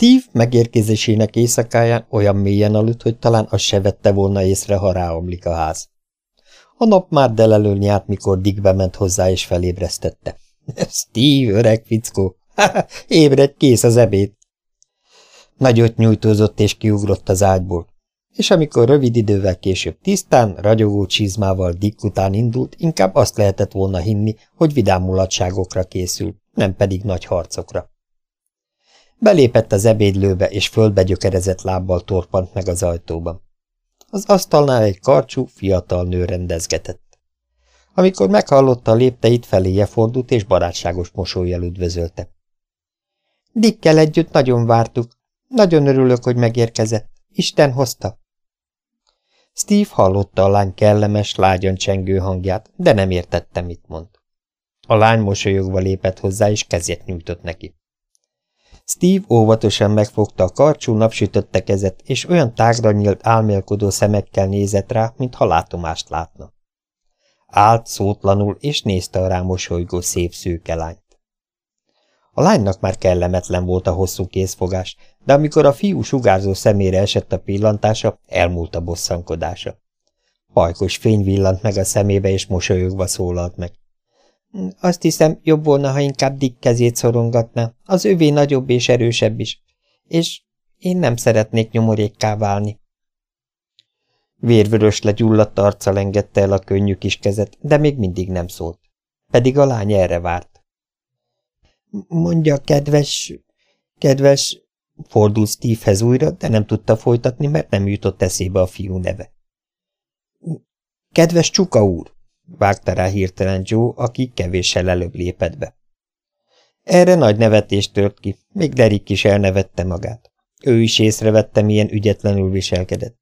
Steve megérkezésének éjszakáján olyan mélyen aludt, hogy talán azt se vette volna észre, ha ráomlik a ház. A nap már delelől nyárt, mikor Dick bement hozzá és felébresztette. – Steve, öreg fickó! – Ébredj, kész az ebéd! Nagyot nyújtózott és kiugrott az ágyból, és amikor rövid idővel később tisztán, ragyogó csizmával Dick után indult, inkább azt lehetett volna hinni, hogy vidám mulatságokra készül, nem pedig nagy harcokra. Belépett az ebédlőbe, és földbe gyökerezett lábbal torpant meg az ajtóban. Az asztalnál egy karcsú, fiatal nő rendezgetett. Amikor meghallotta a lépteit, feléje fordult, és barátságos mosolyjal üdvözölte. Dikkel együtt nagyon vártuk. Nagyon örülök, hogy megérkezett. Isten hozta. Steve hallotta a lány kellemes, lágyan csengő hangját, de nem értette, mit mond. A lány mosolyogva lépett hozzá, és kezét nyújtott neki. Steve óvatosan megfogta a karcsú napsütötte kezet, és olyan tágra nyílt álmélkodó szemekkel nézett rá, mintha látomást látna. Állt szótlanul, és nézte a rámosolygó szép szőke lányt. A lánynak már kellemetlen volt a hosszú kézfogás, de amikor a fiú sugárzó szemére esett a pillantása, elmúlt a bosszankodása. Pajkos fény villant meg a szemébe, és mosolyogva szólalt meg. Azt hiszem, jobb volna, ha inkább Dick kezét szorongatná. Az övé nagyobb és erősebb is. És én nem szeretnék nyomorékká válni. Vérvörös legyulladt arccal engedte el a könnyű kis kezet, de még mindig nem szólt. Pedig a lány erre várt. Mondja, kedves, kedves, fordult Stevehez újra, de nem tudta folytatni, mert nem jutott eszébe a fiú neve. Kedves Csuka úr, vágta rá hirtelen Joe, aki kevéssel előbb lépett be. Erre nagy nevetést tört ki, még Derek is elnevette magát. Ő is észrevette, milyen ügyetlenül viselkedett.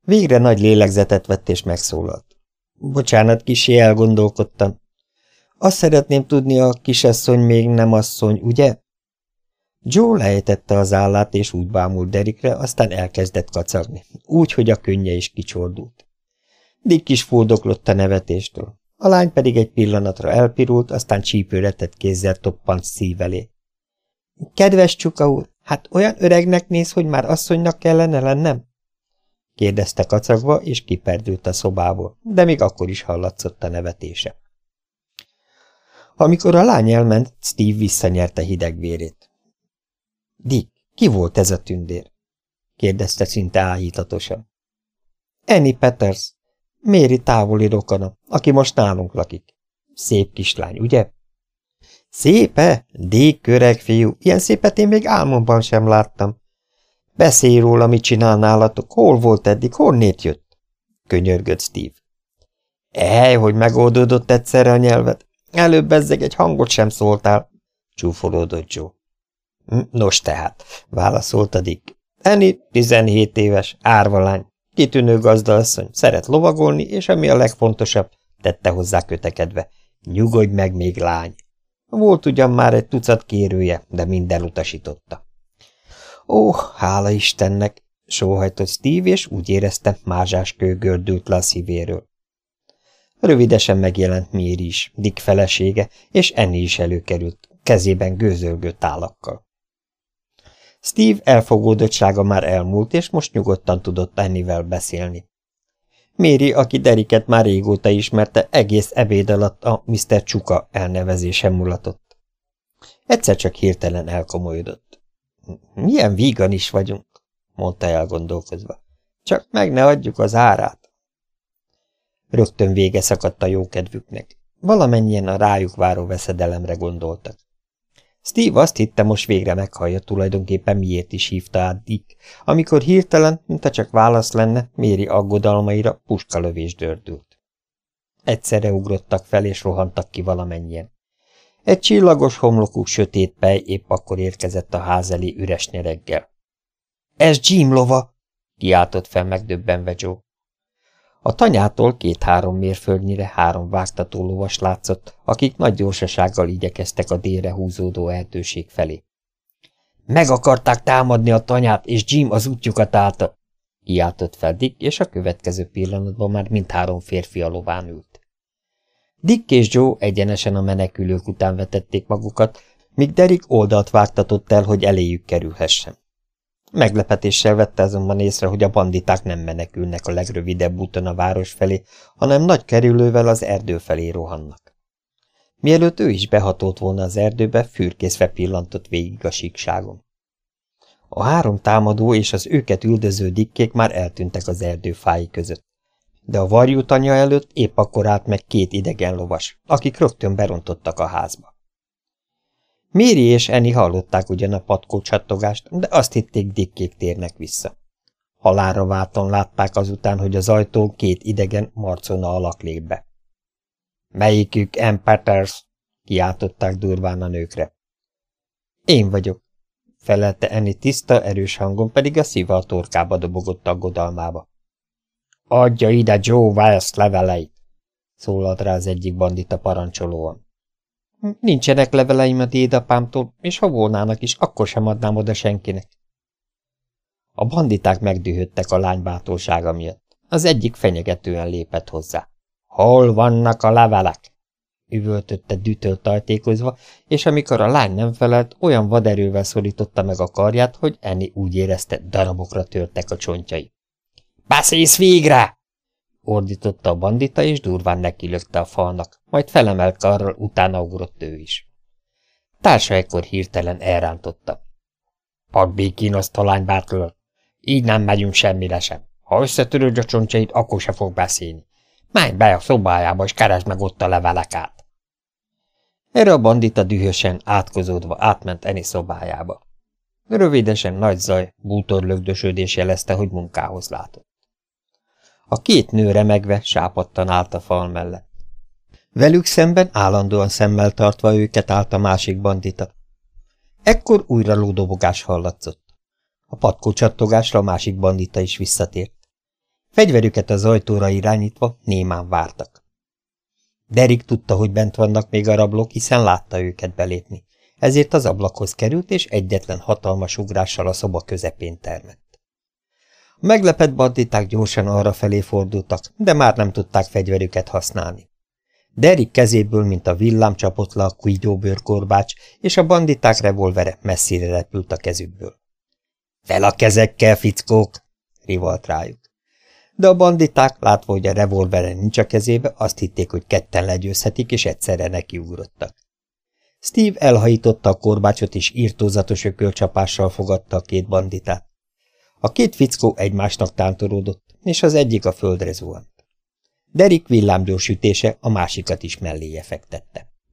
Végre nagy lélegzetet vett és megszólalt. Bocsánat, kisé elgondolkodtam. Azt szeretném tudni, a kisasszony még nem asszony, ugye? Joe lejtette az állát, és úgy bámult Derikre, aztán elkezdett kacagni, úgy, hogy a könnye is kicsordult. Dick is fuldoklott a nevetéstől. A lány pedig egy pillanatra elpirult, aztán csípőre tett kézzel toppant szív. Kedves csuka úr, hát olyan öregnek néz, hogy már asszonynak kellene lennem? kérdezte kacagva, és kiperdült a szobából, de még akkor is hallatszott a nevetése. Amikor a lány elment, Steve visszanyerte hideg vérét. Dick, ki volt ez a tündér? kérdezte szinte áhítatosan. Annie Peters, Méri távoli rokona, aki most nálunk lakik. Szép kislány, ugye? Szépe? Öreg fiú, ilyen szépet én még álmomban sem láttam. Beszélj róla, mit csinál nálatok, hol volt eddig, honnét jött? Könyörgött Steve. Ej, hogy megoldódott egyszerre a nyelvet. Előbb bezzeg egy hangot sem szóltál, csúfolódott Joe. Hm, nos tehát, válaszolta Dick. Eni 17 éves, árvalány, kitűnő gazdaasszony, szeret lovagolni, és ami a legfontosabb, tette hozzá kötekedve. Nyugodj meg még, lány! Volt ugyan már egy tucat kérője, de minden utasította. Ó, hála Istennek! sóhajtott Steve, és úgy érezte, mázsás kő gördült le a szívéről. Rövidesen megjelent Méri is, Dick felesége, és Enni is előkerült, kezében gőzölgő tálakkal. Steve elfogódottsága már elmúlt, és most nyugodtan tudott Ennivel beszélni. Méri, aki Deriket már régóta ismerte, egész ebéd alatt a Mr. Csuka elnevezésen mulatott. Egyszer csak hirtelen elkomolyodott. Milyen vígan is vagyunk, mondta elgondolkozva. Csak meg ne adjuk az árát. Rögtön vége szakadt a jókedvüknek. Valamennyien a rájuk váró veszedelemre gondoltak. Steve azt hitte, most végre meghallja tulajdonképpen miért is hívta át Dick, amikor hirtelen, mintha csak válasz lenne, Méri aggodalmaira puskalövés dördült. Egyszerre ugrottak fel és rohantak ki valamennyien. Egy csillagos homlokú sötét pej épp akkor érkezett a ház elé üres nyereggel. – Ez Jim lova! – kiáltott fel megdöbbenve Joe. A tanyától két-három mérföldnyire három vágtató lovas látszott, akik nagy gyorsasággal igyekeztek a délre húzódó lehetőség felé. Meg akarták támadni a tanyát, és Jim az útjukat állta, kiáltott fel Dick, és a következő pillanatban már mindhárom férfi a lován ült. Dick és Joe egyenesen a menekülők után vetették magukat, míg Derek oldalt vágtatott el, hogy eléjük kerülhessen. Meglepetéssel vette azonban észre, hogy a banditák nem menekülnek a legrövidebb úton a város felé, hanem nagy kerülővel az erdő felé rohannak. Mielőtt ő is behatolt volna az erdőbe, fürkészve pillantott végig a síkságon. A három támadó és az őket üldöző dikkék már eltűntek az erdő fái között. De a varjú tanya előtt épp akkor állt meg két idegen lovas, akik rögtön berontottak a házba. Méri és Eni hallották ugyan a patkó csattogást, de azt hitték dikkék térnek vissza. Halára válton látták azután, hogy az ajtó két idegen marcona alak lép be. Melyikük M. Peters? kiáltották durván a nőkre. Én vagyok, felelte Eni tiszta, erős hangon, pedig a szíve a torkába dobogott aggodalmába. Adja ide Joe Wells leveleit, szólalt rá az egyik bandita parancsolóan. Nincsenek leveleim a dédapámtól, és ha volnának is, akkor sem adnám oda senkinek. A banditák megdühödtek a lány bátorsága miatt. Az egyik fenyegetően lépett hozzá. Hol vannak a levelek? üvöltötte dütölt tajtékozva, és amikor a lány nem felelt, olyan vaderővel szorította meg a karját, hogy Enni úgy érezte, darabokra törtek a csontjai. – Beszélsz végre! Ordította a bandita, és durván nekilökte a falnak, majd felemelt karral utána ugrott ő is. Társa ekkor hirtelen elrántotta. – Pad békén azt a lánybától! Így nem megyünk semmire sem. Ha összetöröd a csontjait, akkor se fog beszélni. Menj be a szobájába, és keresd meg ott a levelekát. Erre a bandita dühösen, átkozódva átment Eni szobájába. Rövidesen nagy zaj, bútorlögdösödés jelezte, hogy munkához látott. A két nő remegve, sápadtan állt a fal mellett. Velük szemben állandóan szemmel tartva őket állt a másik bandita. Ekkor újra lódobogás hallatszott. A patkó csattogásra a másik bandita is visszatért. Fegyverüket az ajtóra irányítva némán vártak. Derik tudta, hogy bent vannak még a rablók, hiszen látta őket belépni. Ezért az ablakhoz került, és egyetlen hatalmas ugrással a szoba közepén termett. A meglepett banditák gyorsan arra felé fordultak, de már nem tudták fegyverüket használni. Derik kezéből, mint a villám csapott le a kujdóbőrkorbács, és a banditák revolvere messzire repült a kezükből. – Fel a kezekkel, fickók! – rivalt rájuk de a banditák, látva, hogy a revolvere nincs a kezébe, azt hitték, hogy ketten legyőzhetik, és egyszerre nekiugrottak. Steve elhajította a korbácsot, és írtózatos ökölcsapással fogadta a két banditát. A két fickó egymásnak tántorodott, és az egyik a földre zuhant. Derek villámgyors ütése a másikat is melléje fektette.